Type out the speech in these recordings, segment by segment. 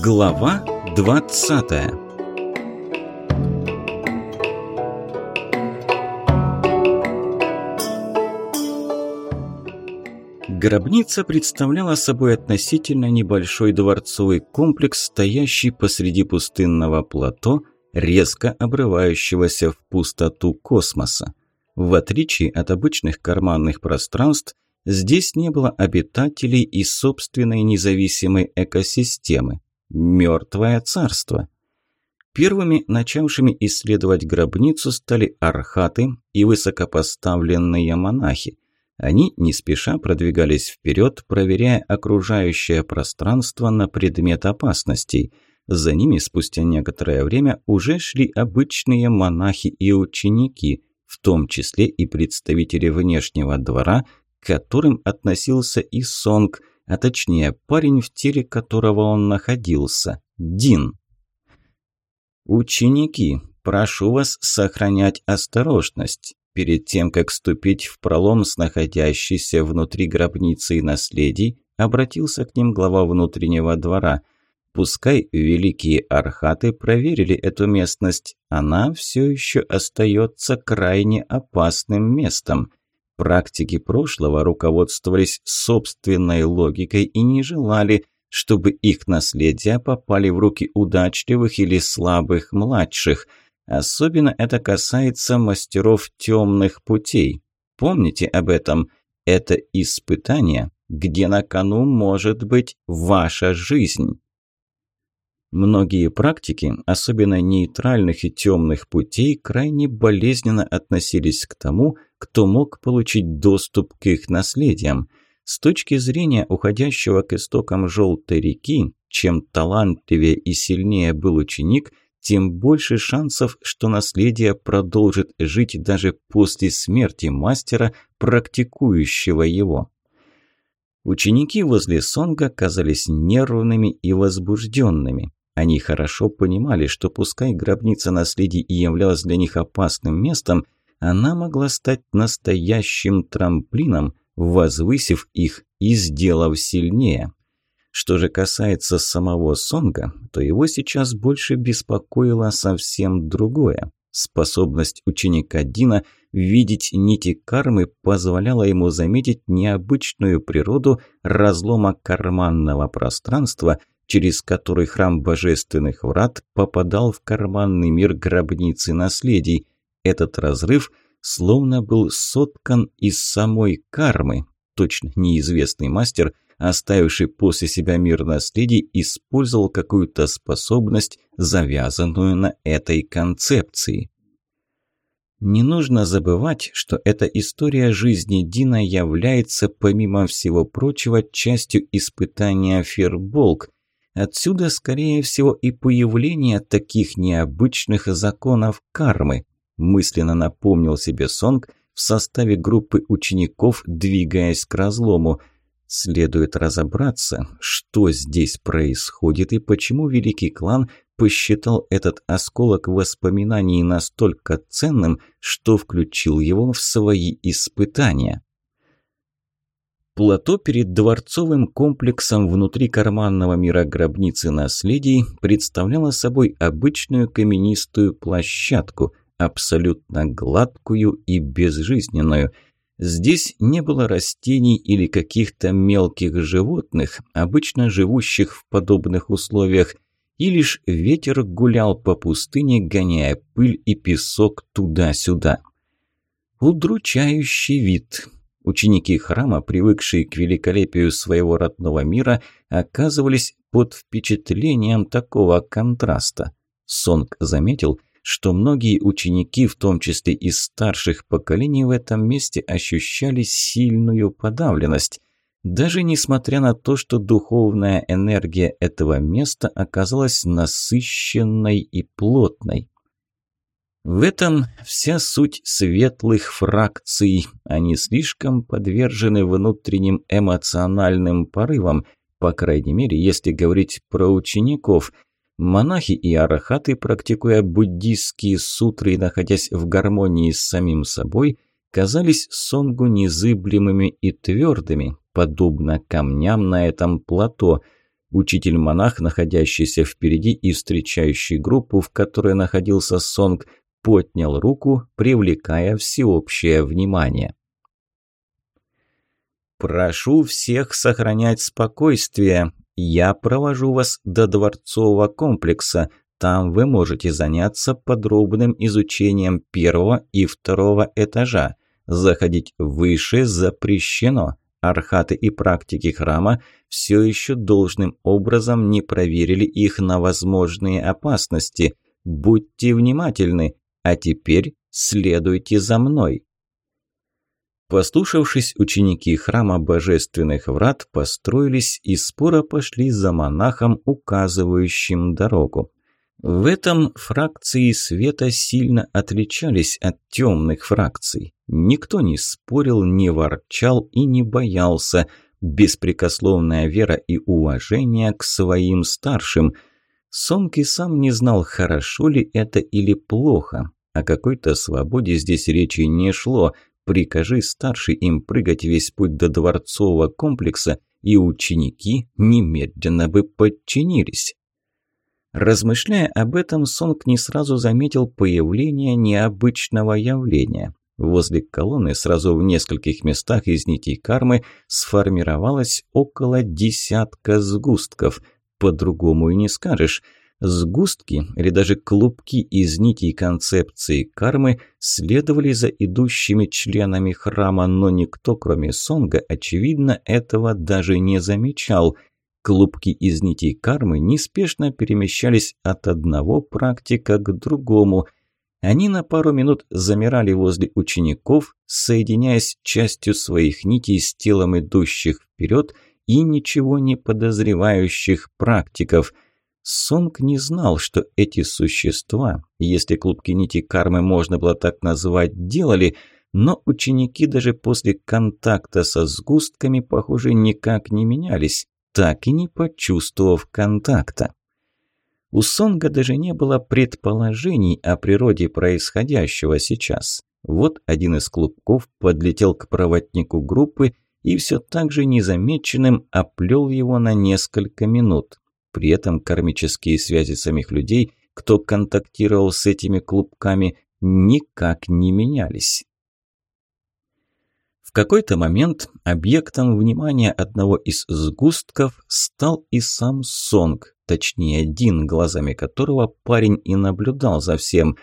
Глава 20 Гробница представляла собой относительно небольшой дворцовый комплекс, стоящий посреди пустынного плато, резко обрывающегося в пустоту космоса. В отличие от обычных карманных пространств, здесь не было обитателей и собственной независимой экосистемы мертвое царство. Первыми начавшими исследовать гробницу стали архаты и высокопоставленные монахи. Они не спеша продвигались вперед, проверяя окружающее пространство на предмет опасностей. За ними спустя некоторое время уже шли обычные монахи и ученики, в том числе и представители внешнего двора, к которым относился и Сонг – а точнее парень, в теле которого он находился, Дин. «Ученики, прошу вас сохранять осторожность. Перед тем, как ступить в пролом с находящейся внутри гробницы и наследий, обратился к ним глава внутреннего двора. Пускай великие архаты проверили эту местность, она все еще остается крайне опасным местом». Практики прошлого руководствовались собственной логикой и не желали, чтобы их наследия попали в руки удачливых или слабых младших. Особенно это касается мастеров темных путей. Помните об этом. Это испытание, где на кону может быть ваша жизнь. Многие практики, особенно нейтральных и темных путей, крайне болезненно относились к тому, кто мог получить доступ к их наследиям. С точки зрения уходящего к истокам Желтой реки, чем талантливее и сильнее был ученик, тем больше шансов, что наследие продолжит жить даже после смерти мастера, практикующего его. Ученики возле Сонга казались нервными и возбужденными. Они хорошо понимали, что пускай гробница наследий и являлась для них опасным местом – она могла стать настоящим трамплином, возвысив их и сделав сильнее. Что же касается самого Сонга, то его сейчас больше беспокоило совсем другое. Способность ученика Дина видеть нити кармы позволяла ему заметить необычную природу разлома карманного пространства, через который храм божественных врат попадал в карманный мир гробницы наследий – этот разрыв словно был соткан из самой кармы. Точно неизвестный мастер, оставивший после себя мир наследий, использовал какую-то способность, завязанную на этой концепции. Не нужно забывать, что эта история жизни Дина является, помимо всего прочего, частью испытания Ферболк. Отсюда, скорее всего, и появление таких необычных законов кармы мысленно напомнил себе Сонг в составе группы учеников, двигаясь к разлому. Следует разобраться, что здесь происходит и почему великий клан посчитал этот осколок воспоминаний настолько ценным, что включил его в свои испытания. Плато перед дворцовым комплексом внутри карманного мира гробницы наследий представляло собой обычную каменистую площадку, абсолютно гладкую и безжизненную. Здесь не было растений или каких-то мелких животных, обычно живущих в подобных условиях, и лишь ветер гулял по пустыне, гоняя пыль и песок туда-сюда. Удручающий вид. Ученики храма, привыкшие к великолепию своего родного мира, оказывались под впечатлением такого контраста. Сонг заметил – что многие ученики, в том числе и старших поколений, в этом месте ощущали сильную подавленность, даже несмотря на то, что духовная энергия этого места оказалась насыщенной и плотной. В этом вся суть светлых фракций. Они слишком подвержены внутренним эмоциональным порывам, по крайней мере, если говорить про учеников – Монахи и арахаты, практикуя буддийские сутры, и находясь в гармонии с самим собой, казались Сонгу незыблемыми и твердыми, подобно камням на этом плато. Учитель-монах, находящийся впереди и встречающий группу, в которой находился Сонг, поднял руку, привлекая всеобщее внимание. «Прошу всех сохранять спокойствие», я провожу вас до дворцового комплекса. Там вы можете заняться подробным изучением первого и второго этажа. Заходить выше запрещено. Архаты и практики храма все еще должным образом не проверили их на возможные опасности. Будьте внимательны, а теперь следуйте за мной. Послушавшись, ученики храма божественных врат построились и споро пошли за монахом, указывающим дорогу. В этом фракции света сильно отличались от темных фракций. Никто не спорил, не ворчал и не боялся. Беспрекословная вера и уважение к своим старшим. Сомки сам не знал, хорошо ли это или плохо. О какой-то свободе здесь речи не шло – Прикажи старший им прыгать весь путь до дворцового комплекса, и ученики немедленно бы подчинились. Размышляя об этом, Сонг не сразу заметил появление необычного явления. Возле колонны сразу в нескольких местах из нитей кармы сформировалось около десятка сгустков. По-другому и не скажешь – Сгустки или даже клубки из нитей концепции кармы следовали за идущими членами храма, но никто, кроме Сонга, очевидно, этого даже не замечал. Клубки из нитей кармы неспешно перемещались от одного практика к другому. Они на пару минут замирали возле учеников, соединяясь частью своих нитей с телом идущих вперед и ничего не подозревающих практиков – Сонг не знал, что эти существа, если клубки нити кармы можно было так назвать, делали, но ученики даже после контакта со сгустками, похоже, никак не менялись, так и не почувствовав контакта. У Сонга даже не было предположений о природе происходящего сейчас. Вот один из клубков подлетел к проводнику группы и все так же незамеченным оплел его на несколько минут. При этом кармические связи самих людей, кто контактировал с этими клубками, никак не менялись. В какой-то момент объектом внимания одного из сгустков стал и сам Сонг, точнее один глазами которого парень и наблюдал за всем.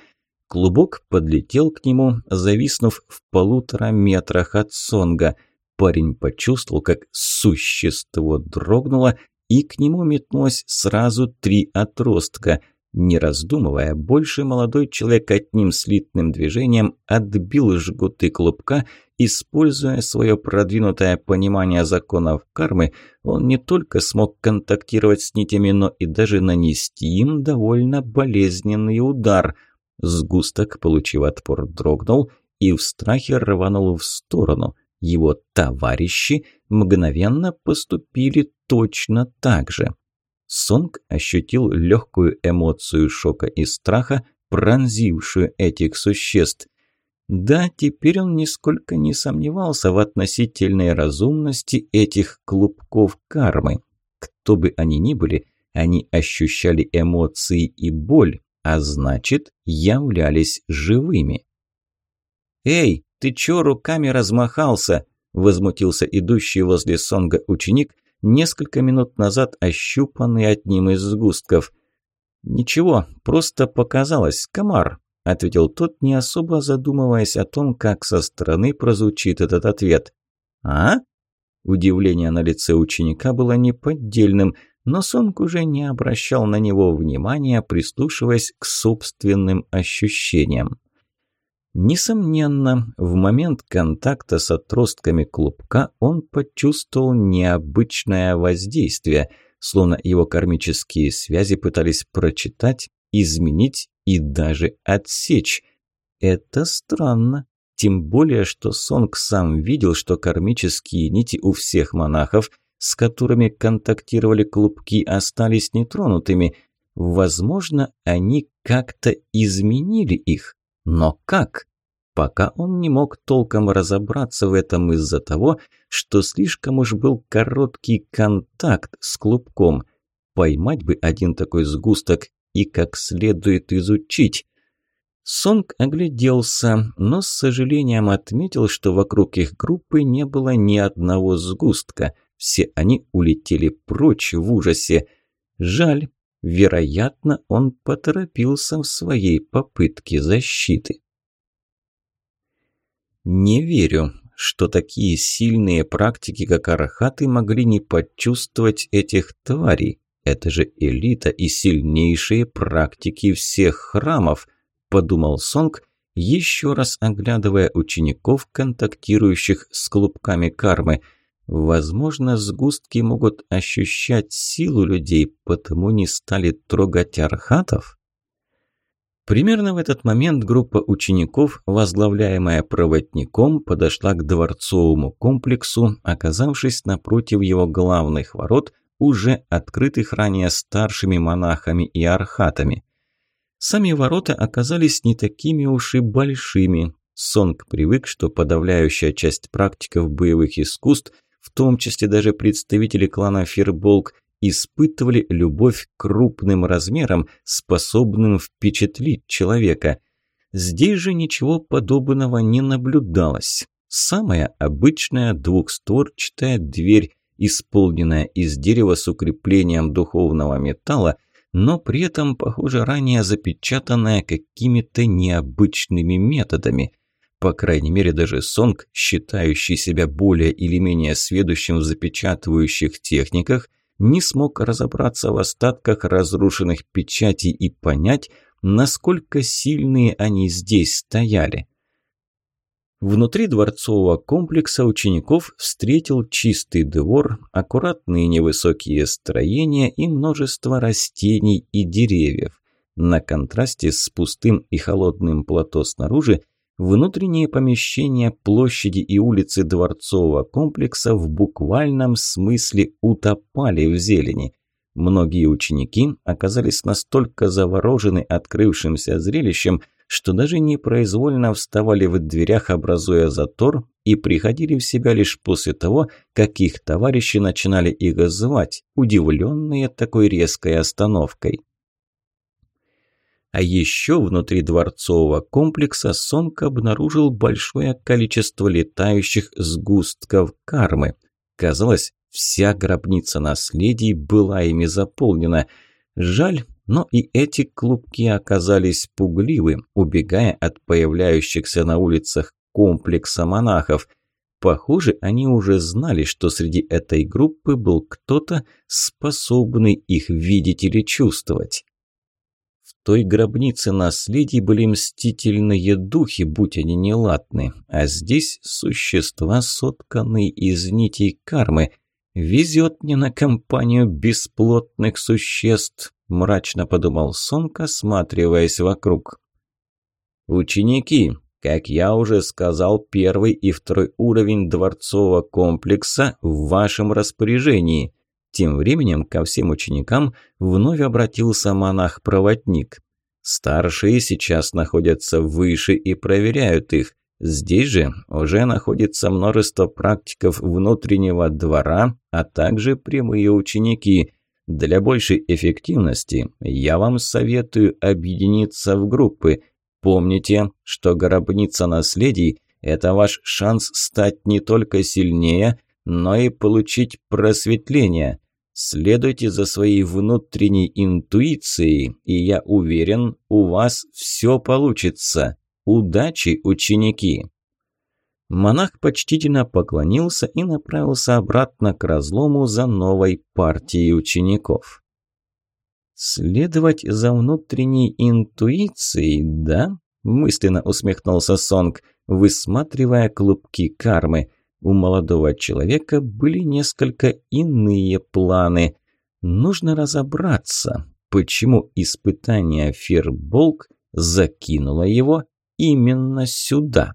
Клубок подлетел к нему, зависнув в полутора метрах от Сонга. Парень почувствовал, как существо дрогнуло и к нему метнулось сразу три отростка. Не раздумывая, больше молодой человек одним слитным движением отбил жгуты клубка, используя свое продвинутое понимание законов кармы, он не только смог контактировать с нитями, но и даже нанести им довольно болезненный удар. Сгусток, получив отпор, дрогнул и в страхе рванул в сторону – его товарищи мгновенно поступили точно так же. Сонг ощутил легкую эмоцию шока и страха, пронзившую этих существ. Да, теперь он нисколько не сомневался в относительной разумности этих клубков кармы. Кто бы они ни были, они ощущали эмоции и боль, а значит, являлись живыми. «Эй, ты чё руками размахался?» – возмутился идущий возле Сонга ученик, несколько минут назад ощупанный одним из сгустков. «Ничего, просто показалось, комар», – ответил тот, не особо задумываясь о том, как со стороны прозвучит этот ответ. «А?» Удивление на лице ученика было неподдельным, но Сонг уже не обращал на него внимания, прислушиваясь к собственным ощущениям. Несомненно, в момент контакта с отростками клубка он почувствовал необычное воздействие, словно его кармические связи пытались прочитать, изменить и даже отсечь. Это странно. Тем более, что Сонг сам видел, что кармические нити у всех монахов, с которыми контактировали клубки, остались нетронутыми. Возможно, они как-то изменили их. Но как? Пока он не мог толком разобраться в этом из-за того, что слишком уж был короткий контакт с клубком. Поймать бы один такой сгусток и как следует изучить. Сонг огляделся, но с сожалением отметил, что вокруг их группы не было ни одного сгустка. Все они улетели прочь в ужасе. Жаль, Вероятно, он поторопился в своей попытке защиты. Не верю, что такие сильные практики, как арахаты, могли не почувствовать этих тварей. Это же элита и сильнейшие практики всех храмов, подумал Сонг, еще раз оглядывая учеников, контактирующих с клубками кармы – Возможно, сгустки могут ощущать силу людей, потому не стали трогать архатов? Примерно в этот момент группа учеников, возглавляемая проводником, подошла к дворцовому комплексу, оказавшись напротив его главных ворот, уже открытых ранее старшими монахами и архатами. Сами ворота оказались не такими уж и большими. Сонг привык, что подавляющая часть практиков боевых искусств – в том числе даже представители клана Фирболк, испытывали любовь крупным размером, способным впечатлить человека. Здесь же ничего подобного не наблюдалось. Самая обычная двухстворчатая дверь, исполненная из дерева с укреплением духовного металла, но при этом, похоже, ранее запечатанная какими-то необычными методами – по крайней мере даже Сонг, считающий себя более или менее сведущим в запечатывающих техниках, не смог разобраться в остатках разрушенных печатей и понять, насколько сильные они здесь стояли. Внутри дворцового комплекса учеников встретил чистый двор, аккуратные невысокие строения и множество растений и деревьев. На контрасте с пустым и холодным плато снаружи – Внутренние помещения площади и улицы дворцового комплекса в буквальном смысле утопали в зелени. Многие ученики оказались настолько заворожены открывшимся зрелищем, что даже непроизвольно вставали в дверях, образуя затор, и приходили в себя лишь после того, как их товарищи начинали их звать, удивленные такой резкой остановкой. А еще внутри дворцового комплекса Сонг обнаружил большое количество летающих сгустков кармы. Казалось, вся гробница наследий была ими заполнена. Жаль, но и эти клубки оказались пугливы, убегая от появляющихся на улицах комплекса монахов. Похоже, они уже знали, что среди этой группы был кто-то, способный их видеть или чувствовать той гробницы наследий были мстительные духи, будь они неладны. А здесь существа, сотканные из нитей кармы. Везет мне на компанию бесплотных существ, мрачно подумал Сонка, сматриваясь вокруг. Ученики, как я уже сказал, первый и второй уровень дворцового комплекса в вашем распоряжении – тем временем ко всем ученикам вновь обратился монах-проводник. Старшие сейчас находятся выше и проверяют их. Здесь же уже находится множество практиков внутреннего двора, а также прямые ученики. Для большей эффективности я вам советую объединиться в группы. Помните, что гробница наследий – это ваш шанс стать не только сильнее, но и получить просветление – Следуйте за своей внутренней интуицией, и я уверен, у вас все получится. Удачи, ученики!» Монах почтительно поклонился и направился обратно к разлому за новой партией учеников. «Следовать за внутренней интуицией, да?» – мысленно усмехнулся Сонг, высматривая клубки кармы. У молодого человека были несколько иные планы. Нужно разобраться, почему испытание Фирболк закинуло его именно сюда.